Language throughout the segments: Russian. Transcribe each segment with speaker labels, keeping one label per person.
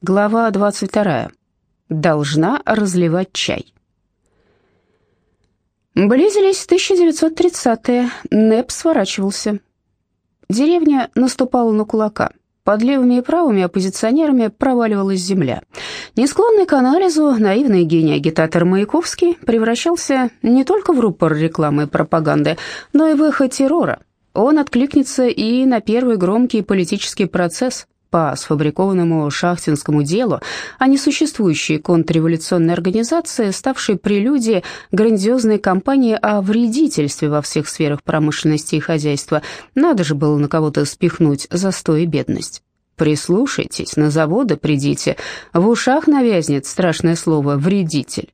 Speaker 1: Глава 22. Должна разливать чай. Близились 1930-е. НЭП сворачивался. Деревня наступала на кулака. Под левыми и правыми оппозиционерами проваливалась земля. Несклонный к анализу, наивный гений агитатор Маяковский превращался не только в рупор рекламы и пропаганды, но и в эхо террора. Он откликнется и на первый громкий политический процесс – по сфабрикованному шахтинскому делу, а не существующей контрреволюционной организации, ставшей прелюдией грандиозной кампании о вредительстве во всех сферах промышленности и хозяйства. Надо же было на кого-то спихнуть застой и бедность. Прислушайтесь, на заводы придите, в ушах навязнет страшное слово «вредитель».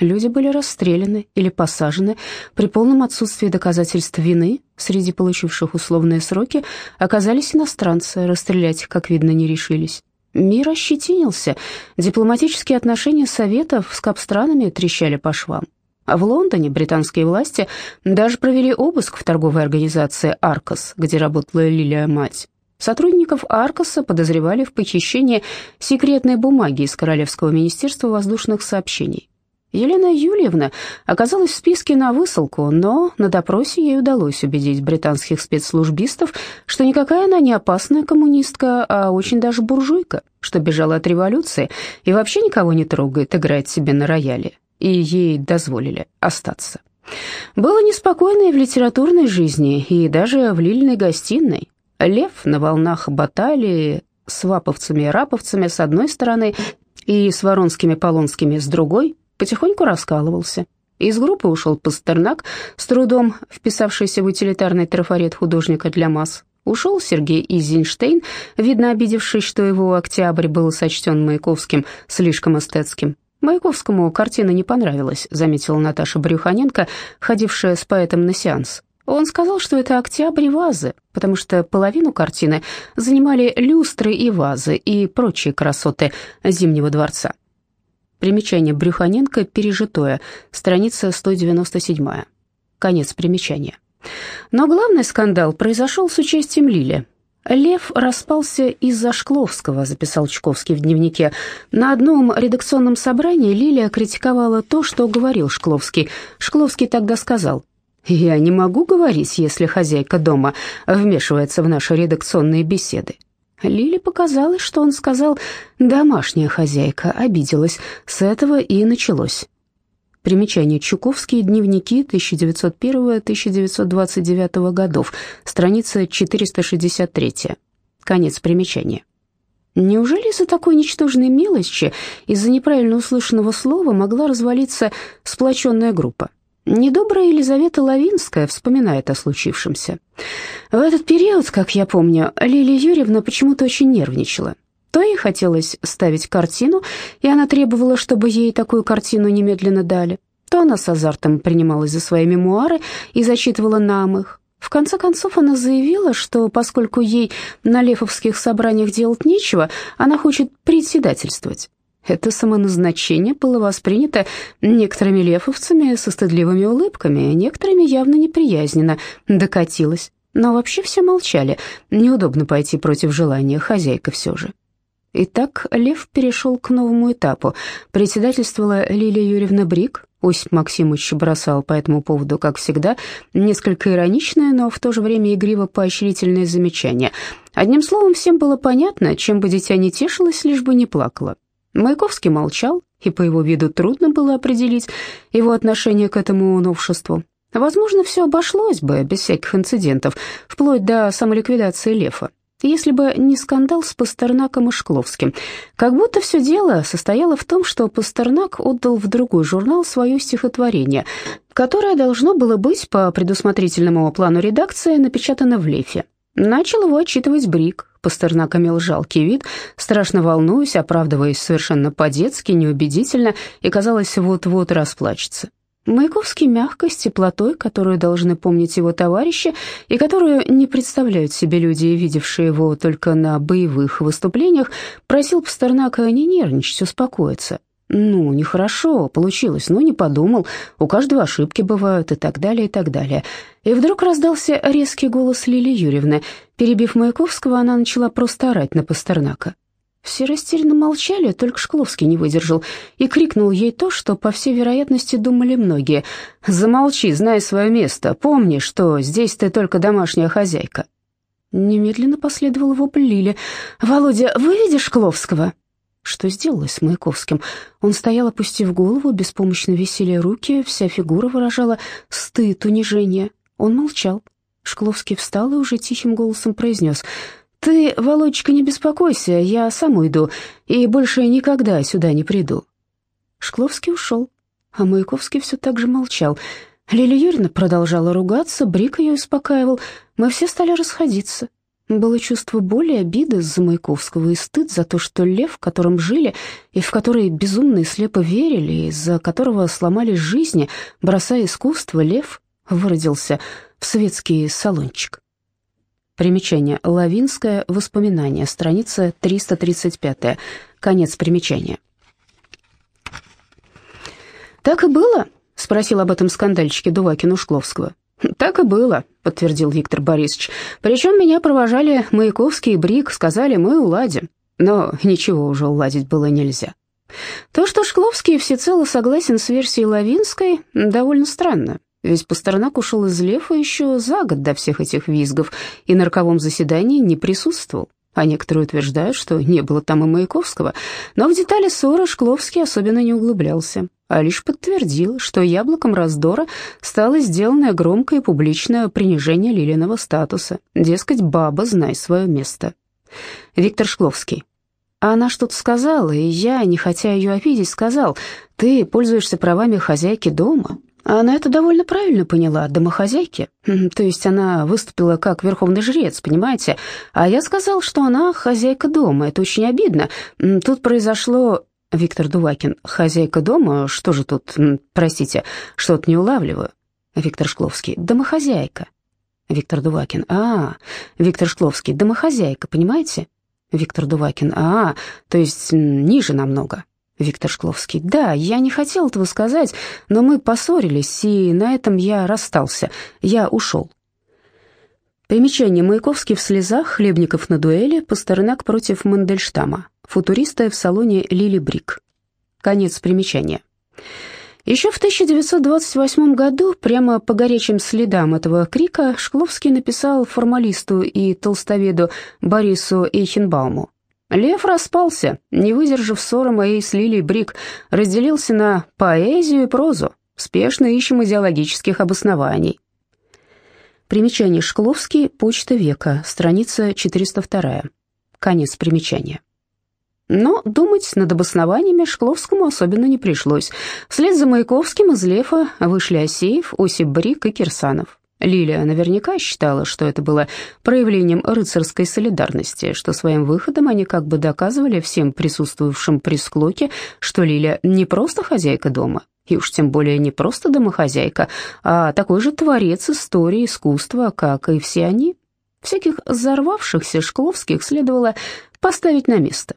Speaker 1: Люди были расстреляны или посажены при полном отсутствии доказательств вины. Среди получивших условные сроки оказались иностранцы, расстрелять, как видно, не решились. Мир ощетинился, дипломатические отношения Советов с капстранами трещали по швам. В Лондоне британские власти даже провели обыск в торговой организации «Аркос», где работала Лилия Мать. Сотрудников Аркоса подозревали в похищении секретной бумаги из Королевского министерства воздушных сообщений. Елена Юльевна оказалась в списке на высылку, но на допросе ей удалось убедить британских спецслужбистов, что никакая она не опасная коммунистка, а очень даже буржуйка, что бежала от революции и вообще никого не трогает, играет себе на рояле, и ей дозволили остаться. Было неспокойно и в литературной жизни, и даже в Лильной гостиной. Лев на волнах баталии с ваповцами и раповцами с одной стороны и с воронскими полонскими с другой – потихоньку раскалывался. Из группы ушел Пастернак, с трудом вписавшийся в утилитарный трафарет художника для масс. Ушел Сергей Изенштейн, видно обидевшись, что его «Октябрь» был сочтен Маяковским слишком эстетским. «Маяковскому картина не понравилась», — заметила Наташа Брюханенко, ходившая с поэтом на сеанс. Он сказал, что это октябрь вазы, потому что половину картины занимали люстры и вазы и прочие красоты Зимнего дворца. Примечание Брюханенко «Пережитое», страница 197. Конец примечания. Но главный скандал произошел с участием Лили. «Лев распался из-за Шкловского», — записал Чуковский в дневнике. На одном редакционном собрании Лилия критиковала то, что говорил Шкловский. Шкловский тогда сказал, «Я не могу говорить, если хозяйка дома вмешивается в наши редакционные беседы. Лиле показалось, что он сказал «домашняя хозяйка», обиделась. С этого и началось. Примечание Чуковские дневники 1901-1929 годов, страница 463. Конец примечания. Неужели из-за такой ничтожной мелочи, из-за неправильно услышанного слова могла развалиться сплоченная группа? Недобрая Елизавета Лавинская вспоминает о случившемся. В этот период, как я помню, Лилия Юрьевна почему-то очень нервничала. То ей хотелось ставить картину, и она требовала, чтобы ей такую картину немедленно дали, то она с азартом принималась за свои мемуары и зачитывала нам их. В конце концов она заявила, что поскольку ей на лефовских собраниях делать нечего, она хочет председательствовать. Это самоназначение было воспринято некоторыми лефовцами со стыдливыми улыбками, некоторыми явно неприязненно докатилось. Но вообще все молчали, неудобно пойти против желания хозяйка все же. Итак, Лев перешел к новому этапу. Председательствовала Лилия Юрьевна Брик. Осип Максимович бросал по этому поводу, как всегда, несколько ироничное, но в то же время игриво-поощрительное замечание. Одним словом, всем было понятно, чем бы дитя не тешилось, лишь бы не плакало. Маяковский молчал, и по его виду трудно было определить его отношение к этому новшеству. Возможно, все обошлось бы без всяких инцидентов, вплоть до самоликвидации Лефа, если бы не скандал с Пастернаком и Шкловским. Как будто все дело состояло в том, что Пастернак отдал в другой журнал свое стихотворение, которое должно было быть по предусмотрительному плану редакции напечатано в Лефе. Начал его отчитывать Брик, Пастернак имел жалкий вид, страшно волнуясь, оправдываясь совершенно по-детски, неубедительно, и, казалось, вот-вот расплачется. Маяковский мягкость, теплотой, которую должны помнить его товарищи, и которую не представляют себе люди, видевшие его только на боевых выступлениях, просил Пастернака не нервничать, успокоиться. Ну, нехорошо получилось, ну, не подумал, у каждого ошибки бывают и так далее, и так далее. И вдруг раздался резкий голос Лили Юрьевны. Перебив Маяковского, она начала просто орать на Пастернака. Все растерянно молчали, только Шкловский не выдержал и крикнул ей то, что, по всей вероятности, думали многие. «Замолчи, знай свое место, помни, что здесь ты только домашняя хозяйка». Немедленно последовал вопль Лили. «Володя, вы видишь Шкловского?» Что сделалось с Маяковским? Он стоял, опустив голову, беспомощно висели руки, вся фигура выражала стыд, унижение. Он молчал. Шкловский встал и уже тихим голосом произнес «Ты, Володечка, не беспокойся, я сам уйду и больше никогда сюда не приду». Шкловский ушел, а Маяковский все так же молчал. Лилия Юрьевна продолжала ругаться, Брик ее успокаивал. Мы все стали расходиться. Было чувство боли, обиды за Маяковского и стыд за то, что лев, в котором жили и в который безумно и слепо верили, из-за которого сломались жизни, бросая искусство, лев выродился в светский салончик. Примечание. Лавинское воспоминание. Страница 335. Конец примечания. «Так и было?» — спросил об этом скандальчике Дувакин Шкловского. «Так и было», — подтвердил Виктор Борисович. «Причем меня провожали Маяковский и Брик, сказали, мы уладим. Но ничего уже уладить было нельзя». То, что Шкловский всецело согласен с версией Лавинской, довольно странно. Ведь Пастернак ушел из Лефа еще за год до всех этих визгов и на роковом заседании не присутствовал. А некоторые утверждают, что не было там и Маяковского. Но в детали ссоры Шкловский особенно не углублялся, а лишь подтвердил, что яблоком раздора стало сделанное громкое и публичное принижение Лилиного статуса. Дескать, баба, знай свое место. Виктор Шкловский. А она что-то сказала, и я, не хотя ее обидеть, сказал, ты пользуешься правами хозяйки дома, она это довольно правильно поняла, домохозяйки. То есть она выступила как верховный жрец, понимаете? А я сказал, что она хозяйка дома. Это очень обидно. Тут произошло... Виктор Дувакин, хозяйка дома? Что же тут, простите, что-то не улавливаю. Виктор Шкловский, домохозяйка. Виктор Дувакин, а, Виктор Шкловский, домохозяйка, понимаете? Виктор Дувакин, а, то есть ниже намного. Виктор Шкловский. «Да, я не хотел этого сказать, но мы поссорились, и на этом я расстался. Я ушел». Примечание. Маяковский в слезах, Хлебников на дуэли, Пастернак против Мандельштама, футуристы в салоне Лили Брик. Конец примечания. Еще в 1928 году, прямо по горячим следам этого крика, Шкловский написал формалисту и толстоведу Борису Эйхенбауму. Лев распался, не выдержав ссоры моей с Лилией Брик, разделился на поэзию и прозу. Спешно ищем идеологических обоснований. Примечание Шкловский, почта века, страница 402. Конец примечания. Но думать над обоснованиями Шкловскому особенно не пришлось. Вслед за Маяковским из Лефа вышли Осеев, Осип Брик и Кирсанов. Лилия наверняка считала, что это было проявлением рыцарской солидарности, что своим выходом они как бы доказывали всем присутствовавшим при склоке, что Лилия не просто хозяйка дома, и уж тем более не просто домохозяйка, а такой же творец истории искусства, как и все они. Всяких взорвавшихся Шкловских следовало поставить на место.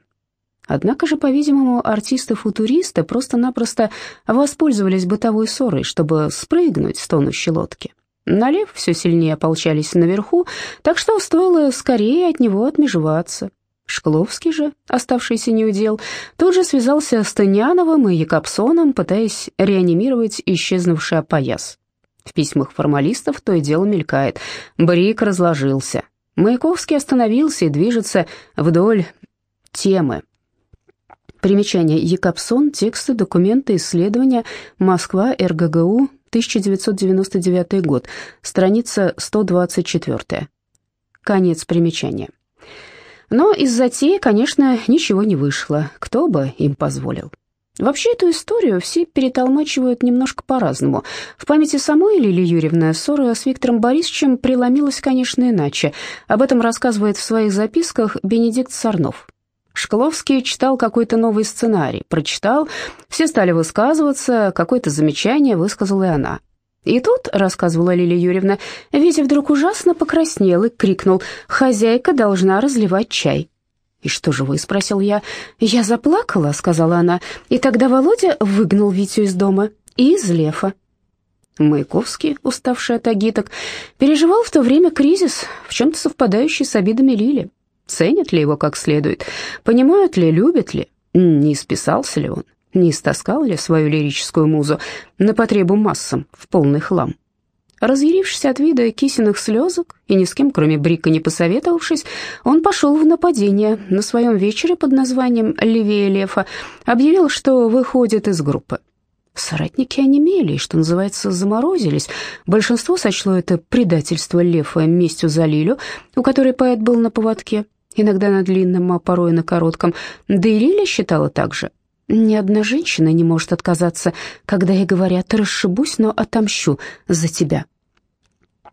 Speaker 1: Однако же, по-видимому, артисты-футуристы просто-напросто воспользовались бытовой ссорой, чтобы спрыгнуть с тонущей лодки. Налев все сильнее ополчались наверху, так что стоило скорее от него отмежеваться. Шкловский же, оставшийся неудел, тут же связался с Таняновым и Якобсоном, пытаясь реанимировать исчезнувший опояс. В письмах формалистов то и дело мелькает. Брик разложился. Маяковский остановился и движется вдоль темы. Примечание Якобсон, тексты, документы, исследования, Москва, РГГУ, 1999 год, страница 124. Конец примечания. Но из затеи, конечно, ничего не вышло, кто бы им позволил. Вообще эту историю все перетолмачивают немножко по-разному. В памяти самой Лили Юрьевны ссора с Виктором Борисовичем преломилась, конечно, иначе. Об этом рассказывает в своих записках Бенедикт Сарнов. Шкловский читал какой-то новый сценарий, прочитал, все стали высказываться, какое-то замечание высказала и она. И тут, рассказывала Лилия Юрьевна, Витя вдруг ужасно покраснел и крикнул «Хозяйка должна разливать чай». «И что же вы?» — спросил я. «Я заплакала», — сказала она, и тогда Володя выгнал Витю из дома и из Лефа. Маяковский, уставший от агиток, переживал в то время кризис, в чем-то совпадающий с обидами Лили. Ценят ли его как следует? Понимают ли, любят ли? Не списался ли он? Не истаскал ли свою лирическую музу на потребу массам в полный хлам? Разъярившись от вида кисиных слезок и ни с кем, кроме Брика, не посоветовавшись, он пошел в нападение. На своем вечере под названием «Левее Лефа» объявил, что выходит из группы. Соратники онемели и, что называется, заморозились. Большинство сочло это предательство Лефа местью за Лилю, у которой поэт был на поводке, иногда на длинном, а порой на коротком. Да и Лиля считала так же. Ни одна женщина не может отказаться, когда ей говорят «расшибусь, но отомщу за тебя».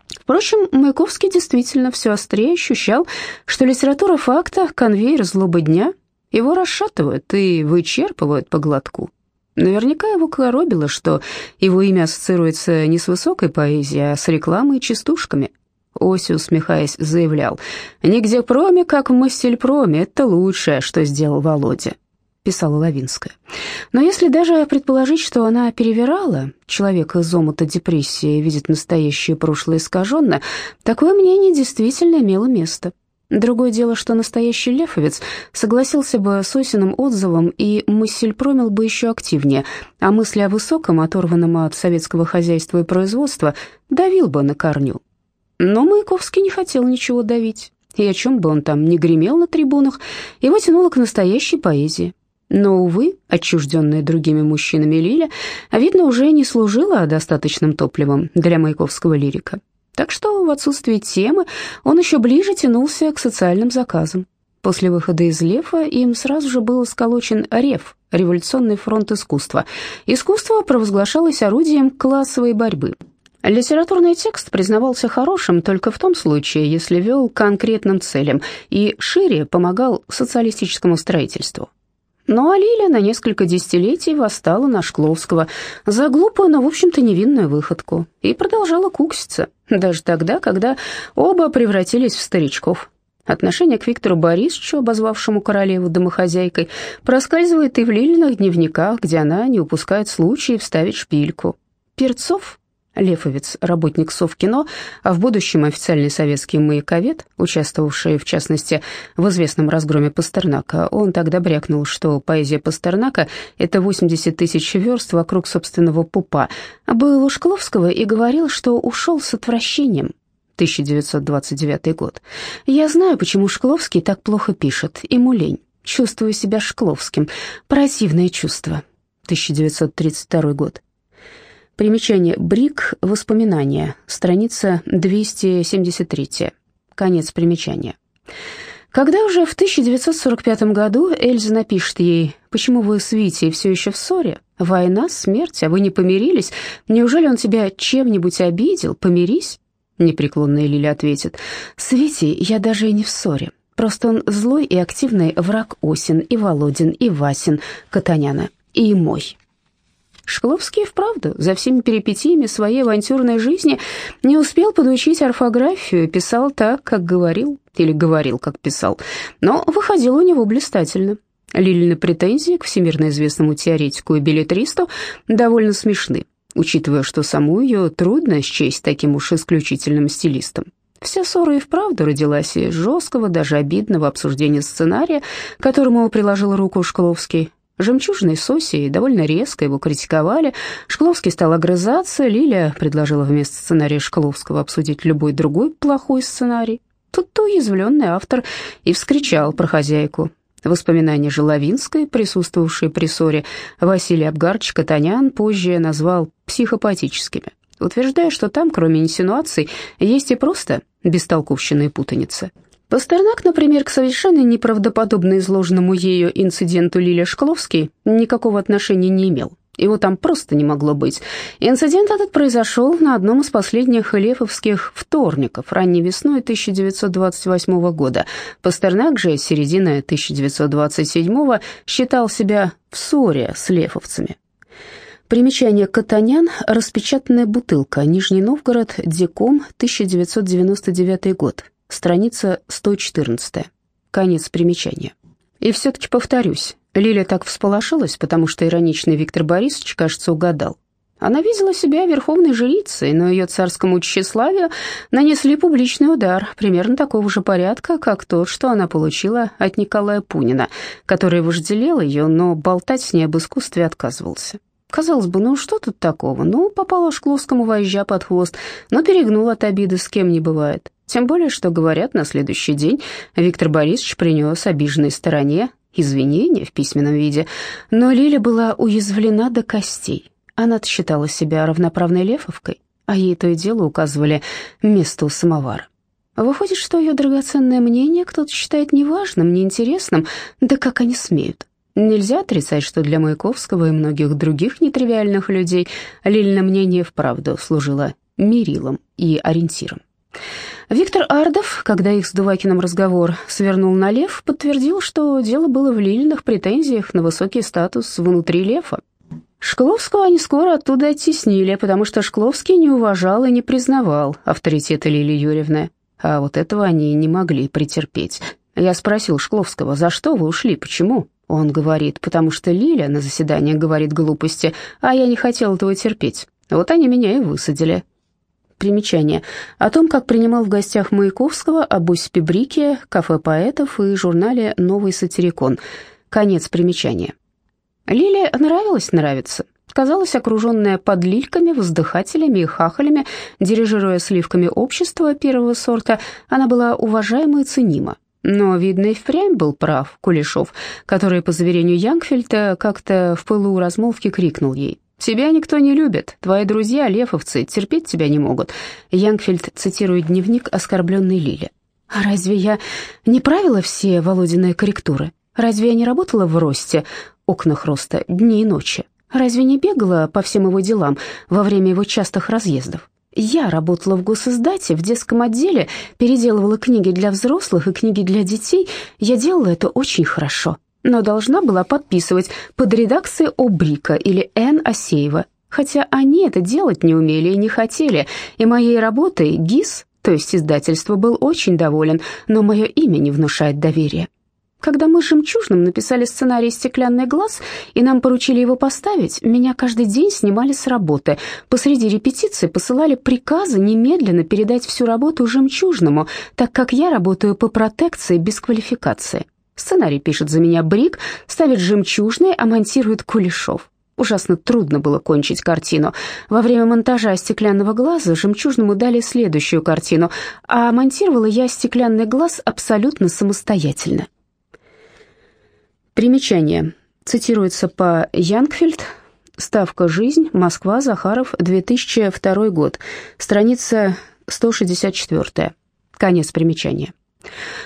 Speaker 1: Впрочем, Маяковский действительно все острее ощущал, что литература факта, конвейер злобы дня, его расшатывают и вычерпывают по глотку. Наверняка его коробило, что его имя ассоциируется не с высокой поэзией, а с рекламой и частушками. Оси, усмехаясь, заявлял, «Нигде проме, как в Мастельпроме, это лучшее, что сделал Володя» писала Лавинская. Но если даже предположить, что она перевирала, человек из омута депрессии видит настоящее прошлое искаженно, такое мнение действительно имело место. Другое дело, что настоящий лефовец согласился бы с Осиным отзывом, и мысль промил бы еще активнее, а мысли о высоком, оторванном от советского хозяйства и производства, давил бы на корню. Но Маяковский не хотел ничего давить, и о чем бы он там ни гремел на трибунах, его тянуло к настоящей поэзии. Но, увы, отчужденная другими мужчинами Лиля, видно, уже не служила достаточным топливом для маяковского лирика. Так что в отсутствие темы он еще ближе тянулся к социальным заказам. После выхода из Лефа им сразу же был сколочен РЕФ, Революционный фронт искусства. Искусство провозглашалось орудием классовой борьбы. Литературный текст признавался хорошим только в том случае, если вел конкретным целям и шире помогал социалистическому строительству. Ну а Лиля на несколько десятилетий восстала на Шкловского за глупую, но, в общем-то, невинную выходку и продолжала кукситься, даже тогда, когда оба превратились в старичков. Отношение к Виктору Борисовичу, обозвавшему королеву домохозяйкой, проскальзывает и в Лилиных дневниках, где она не упускает случая вставить шпильку. Перцов Лефовец, работник Совкино, а в будущем официальный советский маяковед, участвовавший, в частности, в известном разгроме Пастернака, он тогда брякнул, что поэзия Пастернака — это 80 тысяч верст вокруг собственного пупа, был у Шкловского и говорил, что ушел с отвращением. 1929 год. Я знаю, почему Шкловский так плохо пишет, ему лень. Чувствую себя Шкловским. Противное чувство. 1932 год. Примечание. Брик. Воспоминания. Страница 273. Конец примечания. Когда уже в 1945 году Эльза напишет ей «Почему вы с Витей все еще в ссоре? Война, смерть, а вы не помирились? Неужели он тебя чем-нибудь обидел? Помирись?» Непреклонная Лиля ответит «С Витей я даже и не в ссоре. Просто он злой и активный враг Осин и Володин и Васин, Катаняна и мой». Шкловский вправду за всеми перипетиями своей авантюрной жизни не успел подучить орфографию, писал так, как говорил, или говорил, как писал, но выходил у него блистательно. Лилины претензии к всемирно известному теоретику и билетристу довольно смешны, учитывая, что саму ее трудно счесть таким уж исключительным стилистом. Вся ссора и вправду родилась из жесткого, даже обидного обсуждения сценария, к которому приложил руку Шкловский, Жемчужной Соси довольно резко его критиковали. Шкловский стал огрызаться, Лиля предложила вместо сценария Шкловского обсудить любой другой плохой сценарий. Тут-то уязвленный автор и вскричал про хозяйку. Воспоминания Желовинской, присутствовавшей при ссоре, Василий Абгарч Катанян позже назвал психопатическими, утверждая, что там, кроме инсинуаций, есть и просто бестолковщина и путаница. Пастернак, например, к совершенно неправдоподобно изложенному ею инциденту Лилия Шкловский никакого отношения не имел. Его там просто не могло быть. Инцидент этот произошел на одном из последних лефовских вторников, ранней весной 1928 года. Пастернак же с середины 1927 считал себя в ссоре с лефовцами. Примечание Катанян, распечатанная бутылка, Нижний Новгород, Деком, 1999 год страница 114. Конец примечания. И все-таки повторюсь, Лиля так всполошилась, потому что ироничный Виктор Борисович, кажется, угадал. Она видела себя верховной жрицей, но ее царскому тщеславию нанесли публичный удар, примерно такого же порядка, как тот, что она получила от Николая Пунина, который вожделел ее, но болтать с ней об искусстве отказывался. Казалось бы, ну что тут такого? Ну, попала Шкловскому вожжа под хвост, но перегнул от обиды, с кем не бывает. Тем более, что, говорят, на следующий день Виктор Борисович принес обиженной стороне извинения в письменном виде, но Лиля была уязвлена до костей. Она считала себя равноправной лефовкой, а ей то и дело указывали место у самовара. Выходит, что ее драгоценное мнение кто-то считает неважным, неинтересным, да как они смеют. Нельзя отрицать, что для Маяковского и многих других нетривиальных людей Лильна мнение вправду служило мерилом и ориентиром. Виктор Ардов, когда их с Дувакиным разговор свернул на Лев, подтвердил, что дело было в Лилиных претензиях на высокий статус внутри Лефа. Шкловского они скоро оттуда оттеснили, потому что Шкловский не уважал и не признавал авторитета Лилии Юрьевны. А вот этого они не могли претерпеть. Я спросил Шкловского, за что вы ушли, почему? Он говорит, потому что Лиля на заседании говорит глупости, а я не хотел этого терпеть. Вот они меня и высадили. Примечание. О том, как принимал в гостях Маяковского об Осипе кафе поэтов и журнале «Новый сатирикон». Конец примечания. Лиле нравилось нравиться. Казалась окруженная подлильками, воздыхателями и хахалями, дирижируя сливками общества первого сорта, она была уважаема и ценима. Но, видно, и впрямь был прав Кулешов, который, по заверению Янгфельда, как-то в пылу размолвки крикнул ей. «Тебя никто не любит, твои друзья, лефовцы, терпеть тебя не могут». Янгфельд цитирует дневник оскорбленной Лили. «А разве я не правила все Володиные корректуры? Разве я не работала в росте? окнах роста дни и ночи. Разве не бегала по всем его делам во время его частых разъездов? Я работала в госиздате, в детском отделе, переделывала книги для взрослых и книги для детей. Я делала это очень хорошо, но должна была подписывать под редакцией Обрика или Н. Асеева, хотя они это делать не умели и не хотели, и моей работой ГИС, то есть издательство, был очень доволен, но мое имя не внушает доверия. Когда мы с «Жемчужным» написали сценарий «Стеклянный глаз» и нам поручили его поставить, меня каждый день снимали с работы. Посреди репетиции посылали приказы немедленно передать всю работу «Жемчужному», так как я работаю по протекции без квалификации. Сценарий пишет за меня Брик, ставит «Жемчужный», а монтирует Кулешов. Ужасно трудно было кончить картину. Во время монтажа «Стеклянного глаза» «Жемчужному» дали следующую картину, а монтировала я «Стеклянный глаз» абсолютно самостоятельно. Примечание. Цитируется по Янгфельд. Ставка «Жизнь. Москва. Захаров. 2002 год». Страница 164. Конец примечания.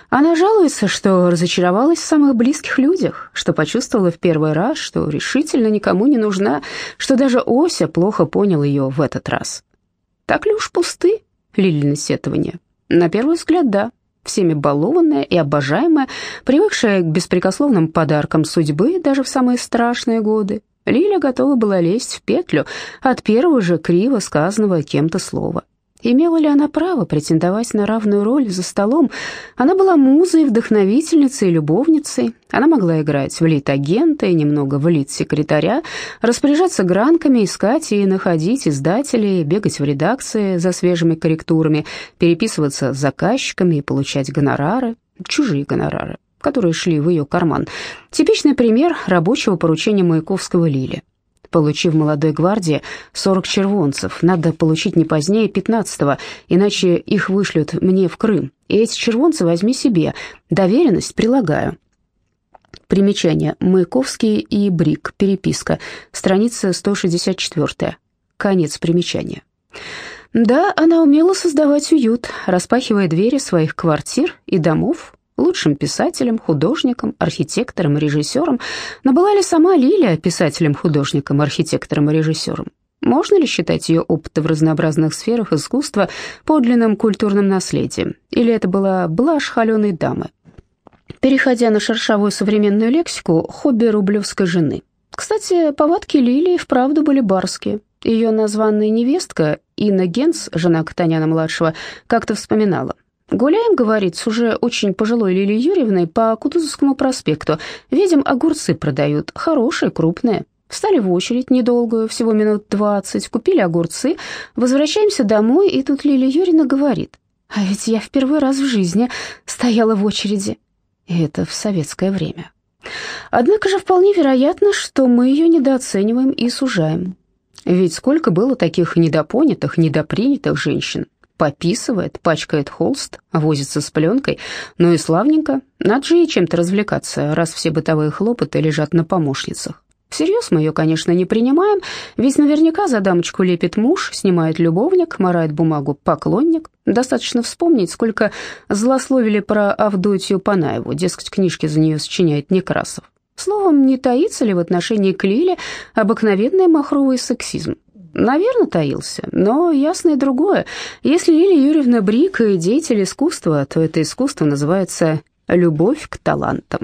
Speaker 1: Она жалуется, что разочаровалась в самых близких людях, что почувствовала в первый раз, что решительно никому не нужна, что даже Ося плохо понял ее в этот раз. Так ли уж пусты Лилины сетования? На первый взгляд, да всеми балованная и обожаемая, привыкшая к беспрекословным подаркам судьбы даже в самые страшные годы, Лиля готова была лезть в петлю от первого же криво сказанного кем-то слова. Имела ли она право претендовать на равную роль за столом? Она была музой, вдохновительницей и любовницей. Она могла играть в лид-агента и немного в лид-секретаря, распоряжаться гранками, искать и находить издателей, бегать в редакции за свежими корректурами, переписываться с заказчиками и получать гонорары, чужие гонорары, которые шли в ее карман. Типичный пример рабочего поручения Маяковского Лили получив в молодой гвардии 40 червонцев. Надо получить не позднее 15-го, иначе их вышлют мне в Крым. И эти червонцы возьми себе. Доверенность прилагаю. Примечание. Маяковский и Брик. Переписка. Страница 164. Конец примечания. Да, она умела создавать уют, распахивая двери своих квартир и домов лучшим писателем, художником, архитектором и режиссером, но была ли сама Лилия писателем, художником, архитектором и режиссером? Можно ли считать ее опыт в разнообразных сферах искусства подлинным культурным наследием? Или это была блажь холеной дамы? Переходя на шершавую современную лексику, хобби рублевской жены. Кстати, повадки Лилии вправду были барские. Ее названная невестка Инна Генс, жена Катаняна-младшего, как-то вспоминала. Гуляем, говорит, с уже очень пожилой Лилией Юрьевной по Кутузовскому проспекту. Видим, огурцы продают, хорошие, крупные. Встали в очередь недолгую, всего минут двадцать, купили огурцы, возвращаемся домой, и тут Лилия Юрьевна говорит, «А ведь я в первый раз в жизни стояла в очереди». И это в советское время. Однако же вполне вероятно, что мы ее недооцениваем и сужаем. Ведь сколько было таких недопонятых, недопринятых женщин. Пописывает, пачкает холст, возится с пленкой. Ну и славненько, надо же ей чем-то развлекаться, раз все бытовые хлопоты лежат на помощницах. Всерьез мы ее, конечно, не принимаем, ведь наверняка за дамочку лепит муж, снимает любовник, морает бумагу поклонник. Достаточно вспомнить, сколько злословили про Авдотью Панаеву, дескать, книжки за нее сочиняет Некрасов. Словом, не таится ли в отношении к Лиле обыкновенный махровый сексизм? Наверное, таился, но ясно и другое. Если Лилия Юрьевна Брик и деятель искусства, то это искусство называется «любовь к талантам».